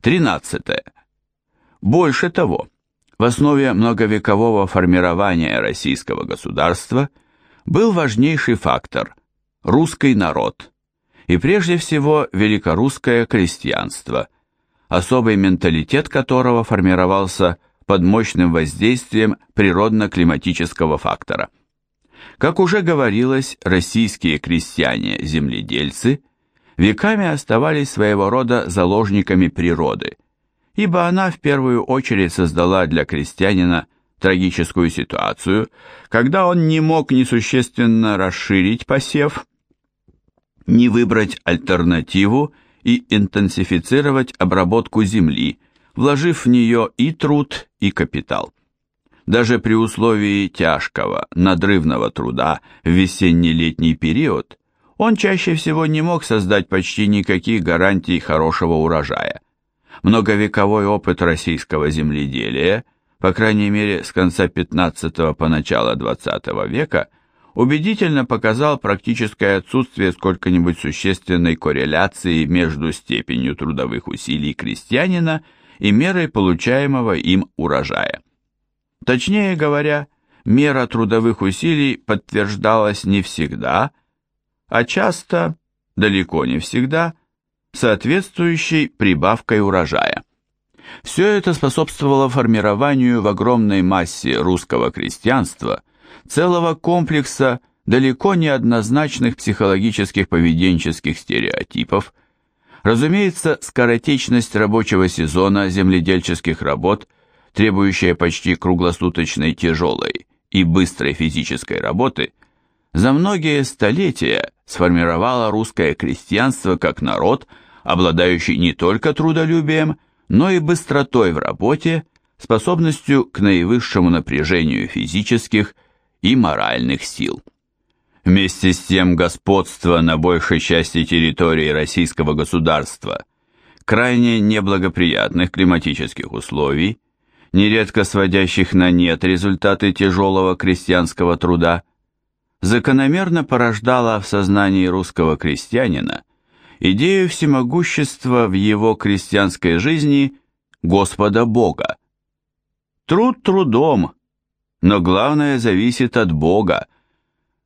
13. Больше того, в основе многовекового формирования российского государства был важнейший фактор – русский народ, и прежде всего великорусское крестьянство, особый менталитет которого формировался под мощным воздействием природно-климатического фактора. Как уже говорилось, российские крестьяне-земледельцы веками оставались своего рода заложниками природы – ибо она в первую очередь создала для крестьянина трагическую ситуацию, когда он не мог ни существенно расширить посев, ни выбрать альтернативу и интенсифицировать обработку земли, вложив в нее и труд, и капитал. Даже при условии тяжкого, надрывного труда в весенне-летний период он чаще всего не мог создать почти никаких гарантий хорошего урожая – Многовековой опыт российского земледелия, по крайней мере с конца 15 по начало 20 века, убедительно показал практическое отсутствие сколько-нибудь существенной корреляции между степенью трудовых усилий крестьянина и мерой получаемого им урожая. Точнее говоря, мера трудовых усилий подтверждалась не всегда, а часто, далеко не всегда, соответствующей прибавкой урожая. Все это способствовало формированию в огромной массе русского крестьянства целого комплекса далеко не однозначных психологических поведенческих стереотипов. Разумеется, скоротечность рабочего сезона земледельческих работ, требующая почти круглосуточной тяжелой и быстрой физической работы, за многие столетия сформировало русское крестьянство как народ, обладающий не только трудолюбием, но и быстротой в работе, способностью к наивысшему напряжению физических и моральных сил. Вместе с тем господство на большей части территории российского государства, крайне неблагоприятных климатических условий, нередко сводящих на нет результаты тяжелого крестьянского труда, закономерно порождало в сознании русского крестьянина идею всемогущества в его крестьянской жизни Господа Бога. Труд трудом, но главное зависит от Бога.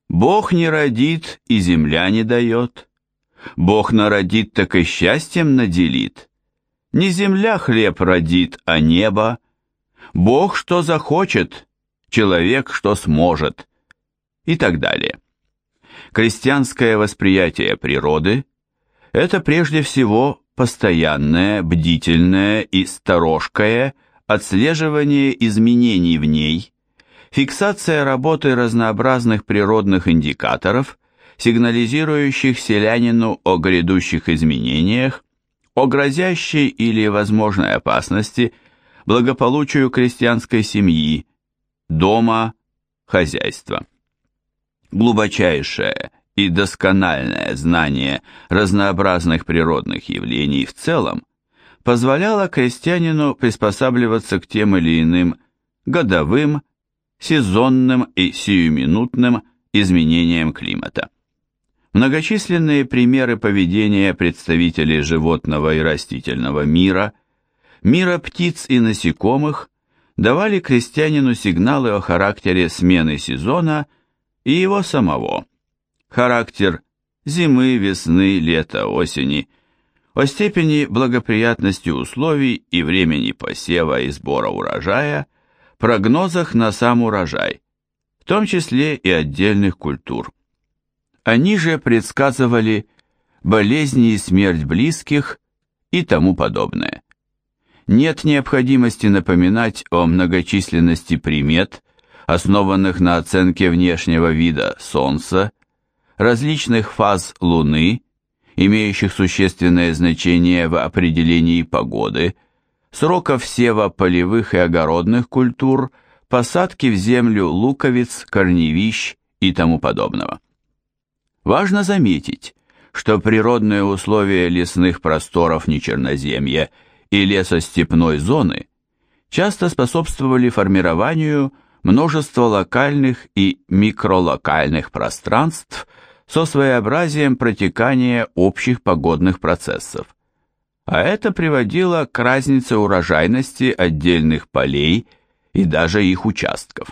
Бог не родит и земля не дает. Бог народит, так и счастьем наделит. Не земля хлеб родит, а небо. Бог что захочет, человек что сможет. И так далее. Крестьянское восприятие природы – это прежде всего постоянное, бдительное и сторожкое отслеживание изменений в ней, фиксация работы разнообразных природных индикаторов, сигнализирующих селянину о грядущих изменениях, о грозящей или возможной опасности благополучию крестьянской семьи, дома, хозяйства. Глубочайшее и доскональное знание разнообразных природных явлений в целом позволяло крестьянину приспосабливаться к тем или иным годовым, сезонным и сиюминутным изменениям климата. Многочисленные примеры поведения представителей животного и растительного мира, мира птиц и насекомых давали крестьянину сигналы о характере смены сезона и его самого – характер зимы, весны, лета, осени, о степени благоприятности условий и времени посева и сбора урожая, прогнозах на сам урожай, в том числе и отдельных культур. Они же предсказывали болезни и смерть близких и тому подобное. Нет необходимости напоминать о многочисленности примет, основанных на оценке внешнего вида Солнца, различных фаз Луны, имеющих существенное значение в определении погоды, сроков сева полевых и огородных культур, посадки в землю луковиц, корневищ и тому подобного. Важно заметить, что природные условия лесных просторов нечерноземья и лесостепной зоны часто способствовали формированию множества локальных и микролокальных пространств со своеобразием протекания общих погодных процессов. а это приводило к разнице урожайности отдельных полей и даже их участков.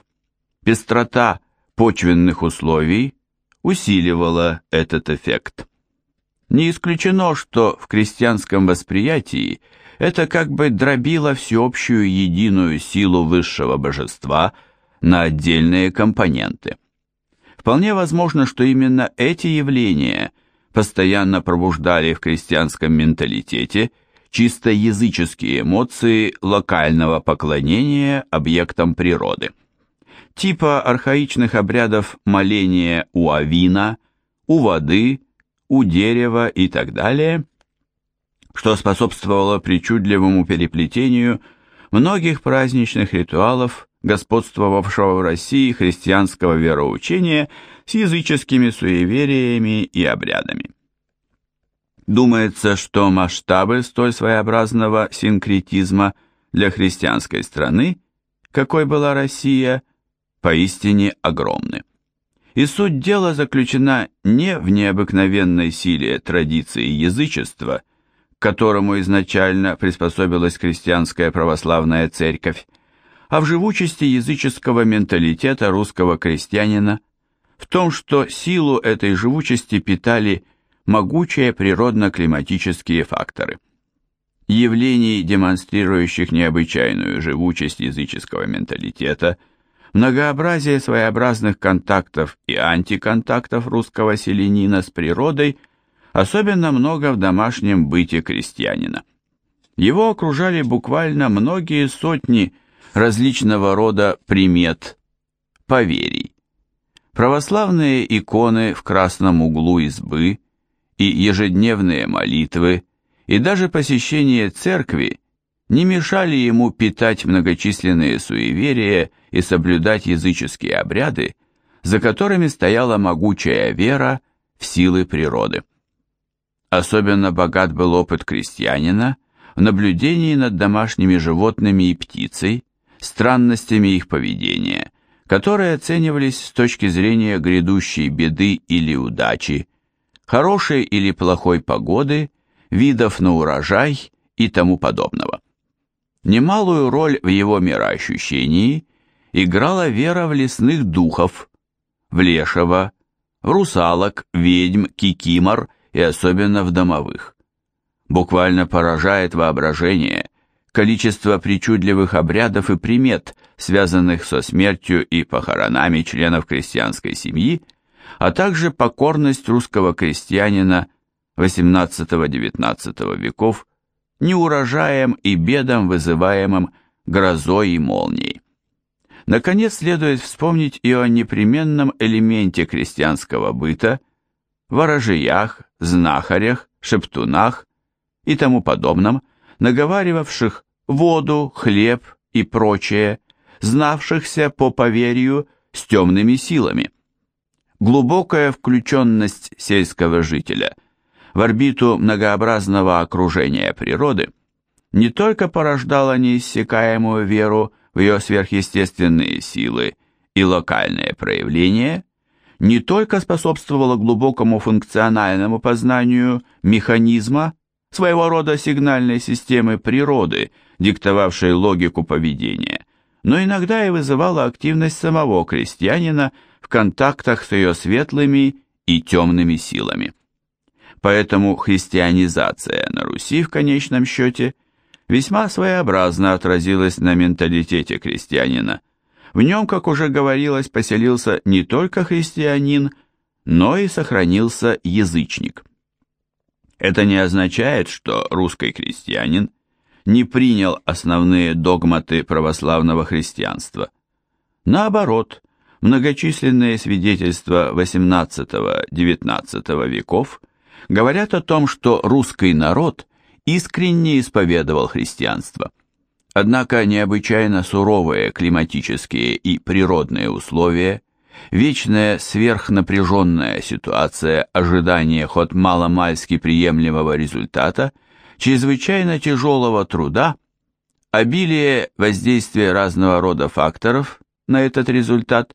Пестрота почвенных условий усиливала этот эффект. Не исключено, что в крестьянском восприятии это как бы дробило всеобщую единую силу высшего божества на отдельные компоненты. Вполне возможно, что именно эти явления постоянно пробуждали в крестьянском менталитете чисто языческие эмоции локального поклонения объектам природы. Типа архаичных обрядов моления у авина, у воды, у дерева и так далее, что способствовало причудливому переплетению многих праздничных ритуалов господствовавшего в России христианского вероучения с языческими суевериями и обрядами. Думается, что масштабы столь своеобразного синкретизма для христианской страны, какой была Россия, поистине огромны. И суть дела заключена не в необыкновенной силе традиции язычества, к которому изначально приспособилась христианская православная церковь, а в живучести языческого менталитета русского крестьянина, в том, что силу этой живучести питали могучие природно-климатические факторы. Явлений, демонстрирующих необычайную живучесть языческого менталитета, многообразие своеобразных контактов и антиконтактов русского селянина с природой особенно много в домашнем быте крестьянина. Его окружали буквально многие сотни различного рода примет, поверий. Православные иконы в красном углу избы и ежедневные молитвы и даже посещение церкви не мешали ему питать многочисленные суеверия и соблюдать языческие обряды, за которыми стояла могучая вера в силы природы. Особенно богат был опыт крестьянина в наблюдении над домашними животными и птицей, странностями их поведения, которые оценивались с точки зрения грядущей беды или удачи, хорошей или плохой погоды, видов на урожай и тому подобного. Немалую роль в его мироощущении играла вера в лесных духов, в лешего, в русалок, ведьм, кикимор и особенно в домовых. Буквально поражает воображение количество причудливых обрядов и примет, связанных со смертью и похоронами членов крестьянской семьи, а также покорность русского крестьянина XVIII-XIX веков неурожаем и бедам, вызываемым грозой и молнией. Наконец, следует вспомнить и о непременном элементе крестьянского быта, ворожиях, знахарях, шептунах и тому подобном, наговаривавших воду, хлеб и прочее, знавшихся по поверью с темными силами. Глубокая включенность сельского жителя в орбиту многообразного окружения природы не только порождала неиссякаемую веру в ее сверхъестественные силы и локальные проявления, не только способствовала глубокому функциональному познанию механизма своего рода сигнальной системы природы, диктовавшей логику поведения, но иногда и вызывала активность самого крестьянина в контактах с ее светлыми и темными силами. Поэтому христианизация на Руси в конечном счете весьма своеобразно отразилась на менталитете крестьянина. В нем, как уже говорилось, поселился не только христианин, но и сохранился язычник. Это не означает, что русский крестьянин не принял основные догматы православного христианства. Наоборот, многочисленные свидетельства XVIII-XIX веков говорят о том, что русский народ искренне исповедовал христианство. Однако необычайно суровые климатические и природные условия – вечная сверхнапряженная ситуация ожидания хоть маломальски приемлемого результата, чрезвычайно тяжелого труда, обилие воздействия разного рода факторов на этот результат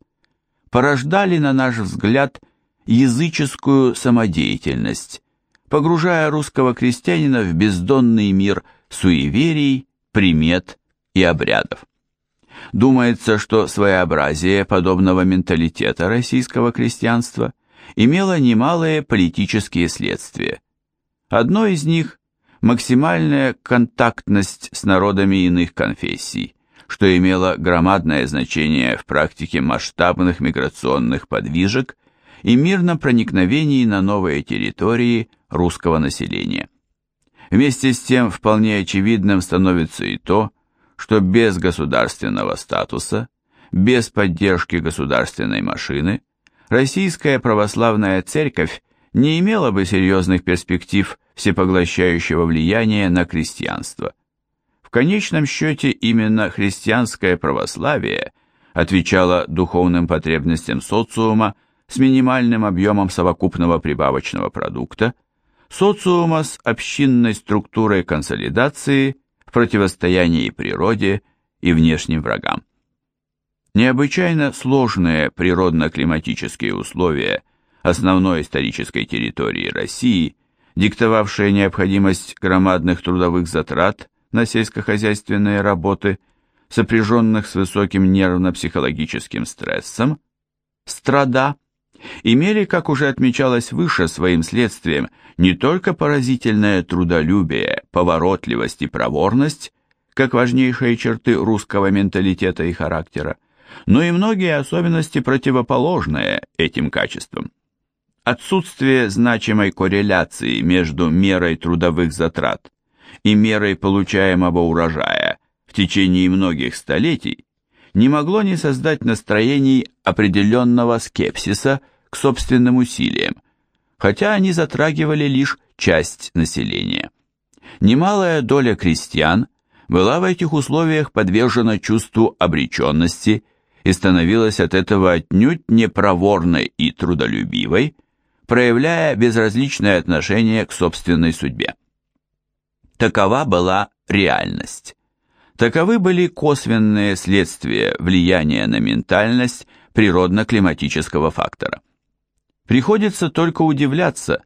порождали, на наш взгляд, языческую самодеятельность, погружая русского крестьянина в бездонный мир суеверий, примет и обрядов. Думается, что своеобразие подобного менталитета российского крестьянства имело немалые политические следствия. Одно из них – максимальная контактность с народами иных конфессий, что имело громадное значение в практике масштабных миграционных подвижек и мирном проникновении на новые территории русского населения. Вместе с тем вполне очевидным становится и то, что без государственного статуса, без поддержки государственной машины, российская православная церковь не имела бы серьезных перспектив всепоглощающего влияния на крестьянство. В конечном счете именно христианское православие отвечало духовным потребностям социума с минимальным объемом совокупного прибавочного продукта, социума с общинной структурой консолидации противостоянии природе и внешним врагам. Необычайно сложные природно-климатические условия основной исторической территории России, диктовавшие необходимость громадных трудовых затрат на сельскохозяйственные работы, сопряженных с высоким нервно-психологическим стрессом, страда, имели, как уже отмечалось выше, своим следствием не только поразительное трудолюбие, поворотливость и проворность, как важнейшие черты русского менталитета и характера, но и многие особенности противоположные этим качествам. Отсутствие значимой корреляции между мерой трудовых затрат и мерой получаемого урожая в течение многих столетий не могло не создать настроений определенного скепсиса к собственным усилиям, хотя они затрагивали лишь часть населения. Немалая доля крестьян была в этих условиях подвержена чувству обреченности и становилась от этого отнюдь непроворной и трудолюбивой, проявляя безразличное отношение к собственной судьбе. Такова была реальность. Таковы были косвенные следствия влияния на ментальность природно-климатического фактора. Приходится только удивляться,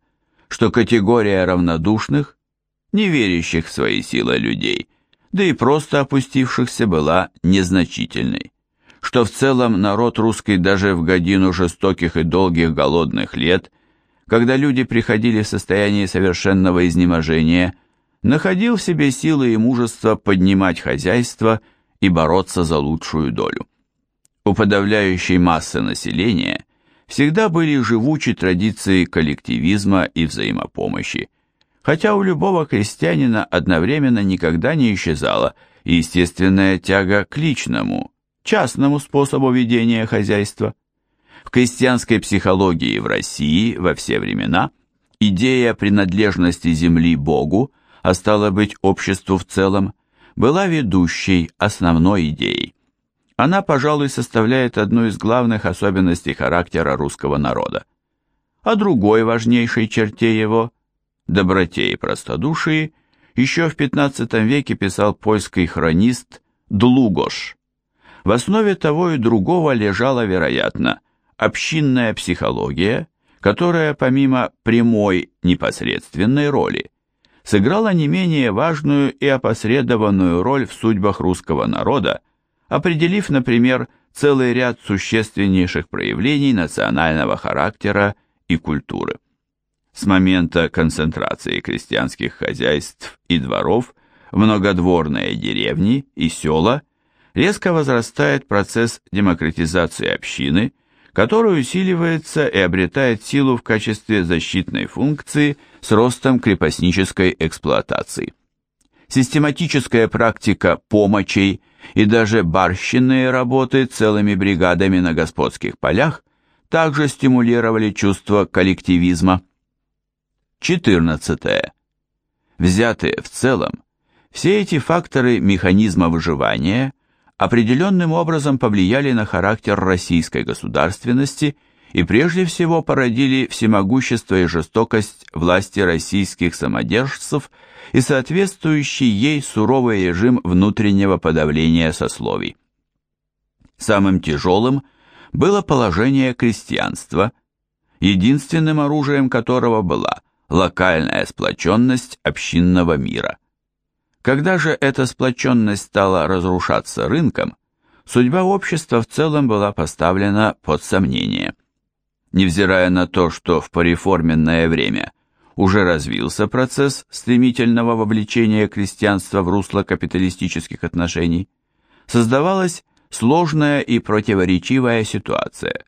что категория равнодушных, не верящих в свои силы людей, да и просто опустившихся была незначительной, что в целом народ русский даже в годину жестоких и долгих голодных лет, когда люди приходили в состояние совершенного изнеможения – находил в себе силы и мужество поднимать хозяйство и бороться за лучшую долю. У подавляющей массы населения всегда были живучи традиции коллективизма и взаимопомощи, хотя у любого крестьянина одновременно никогда не исчезала естественная тяга к личному, частному способу ведения хозяйства. В крестьянской психологии в России во все времена идея принадлежности земли Богу а стало быть обществу в целом, была ведущей, основной идеей. Она, пожалуй, составляет одну из главных особенностей характера русского народа. О другой важнейшей черте его, доброте и простодушии, еще в XV веке писал польский хронист Длугош. В основе того и другого лежала, вероятно, общинная психология, которая помимо прямой непосредственной роли сыграла не менее важную и опосредованную роль в судьбах русского народа, определив, например, целый ряд существеннейших проявлений национального характера и культуры. С момента концентрации крестьянских хозяйств и дворов в многодворные деревни и села резко возрастает процесс демократизации общины, который усиливается и обретает силу в качестве защитной функции – с ростом крепостнической эксплуатации. Систематическая практика помощей и даже барщинные работы целыми бригадами на господских полях также стимулировали чувство коллективизма. 14. Взятые в целом, все эти факторы механизма выживания определенным образом повлияли на характер российской государственности – и прежде всего породили всемогущество и жестокость власти российских самодержцев и соответствующий ей суровый режим внутреннего подавления сословий. Самым тяжелым было положение крестьянства, единственным оружием которого была локальная сплоченность общинного мира. Когда же эта сплоченность стала разрушаться рынком, судьба общества в целом была поставлена под сомнение. Невзирая на то, что в пореформенное время уже развился процесс стремительного вовлечения крестьянства в русло капиталистических отношений, создавалась сложная и противоречивая ситуация.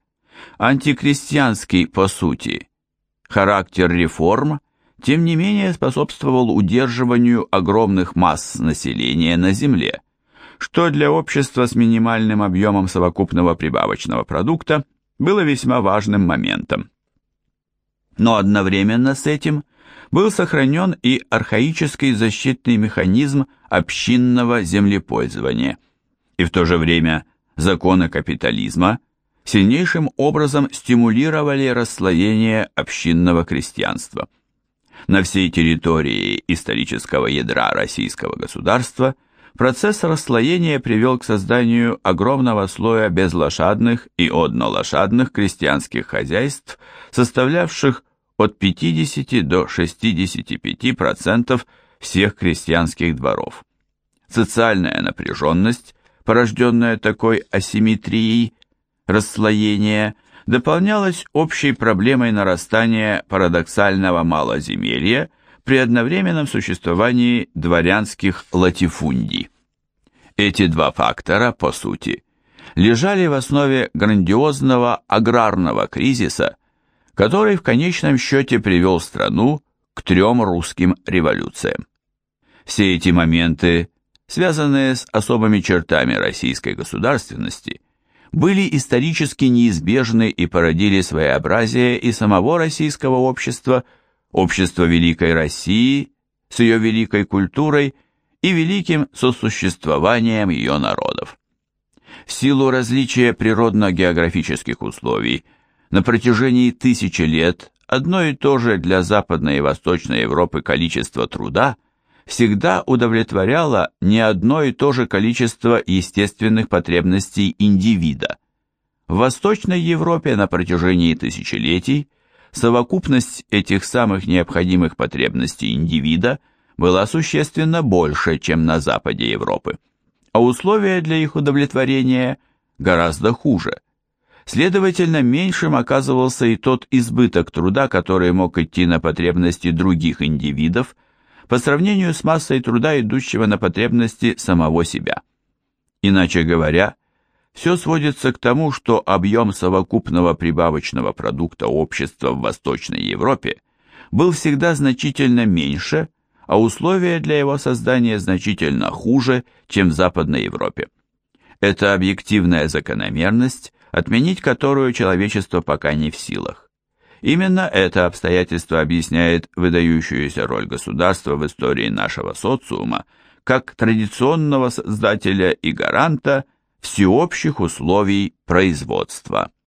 Антикрестьянский, по сути, характер реформ, тем не менее способствовал удерживанию огромных масс населения на земле, что для общества с минимальным объемом совокупного прибавочного продукта было весьма важным моментом. Но одновременно с этим был сохранен и архаический защитный механизм общинного землепользования, и в то же время законы капитализма сильнейшим образом стимулировали расслоение общинного крестьянства. На всей территории исторического ядра российского государства процесс расслоения привел к созданию огромного слоя безлошадных и однолошадных крестьянских хозяйств, составлявших от 50 до 65% всех крестьянских дворов. Социальная напряженность, порожденная такой асимметрией, расслоения, дополнялась общей проблемой нарастания парадоксального малоземелья при одновременном существовании дворянских латифундий. Эти два фактора, по сути, лежали в основе грандиозного аграрного кризиса, который в конечном счете привел страну к трем русским революциям. Все эти моменты, связанные с особыми чертами российской государственности, были исторически неизбежны и породили своеобразие и самого российского общества, общества Великой России с ее великой культурой и великим сосуществованием ее народов. В силу различия природно-географических условий на протяжении тысячи лет одно и то же для Западной и Восточной Европы количество труда всегда удовлетворяло не одно и то же количество естественных потребностей индивида. В Восточной Европе на протяжении тысячелетий совокупность этих самых необходимых потребностей индивида была существенно больше, чем на Западе Европы, а условия для их удовлетворения гораздо хуже – Следовательно, меньшим оказывался и тот избыток труда, который мог идти на потребности других индивидов, по сравнению с массой труда, идущего на потребности самого себя. Иначе говоря, все сводится к тому, что объем совокупного прибавочного продукта общества в Восточной Европе был всегда значительно меньше, а условия для его создания значительно хуже, чем в Западной Европе. Это объективная закономерность, отменить которую человечество пока не в силах. Именно это обстоятельство объясняет выдающуюся роль государства в истории нашего социума как традиционного создателя и гаранта всеобщих условий производства.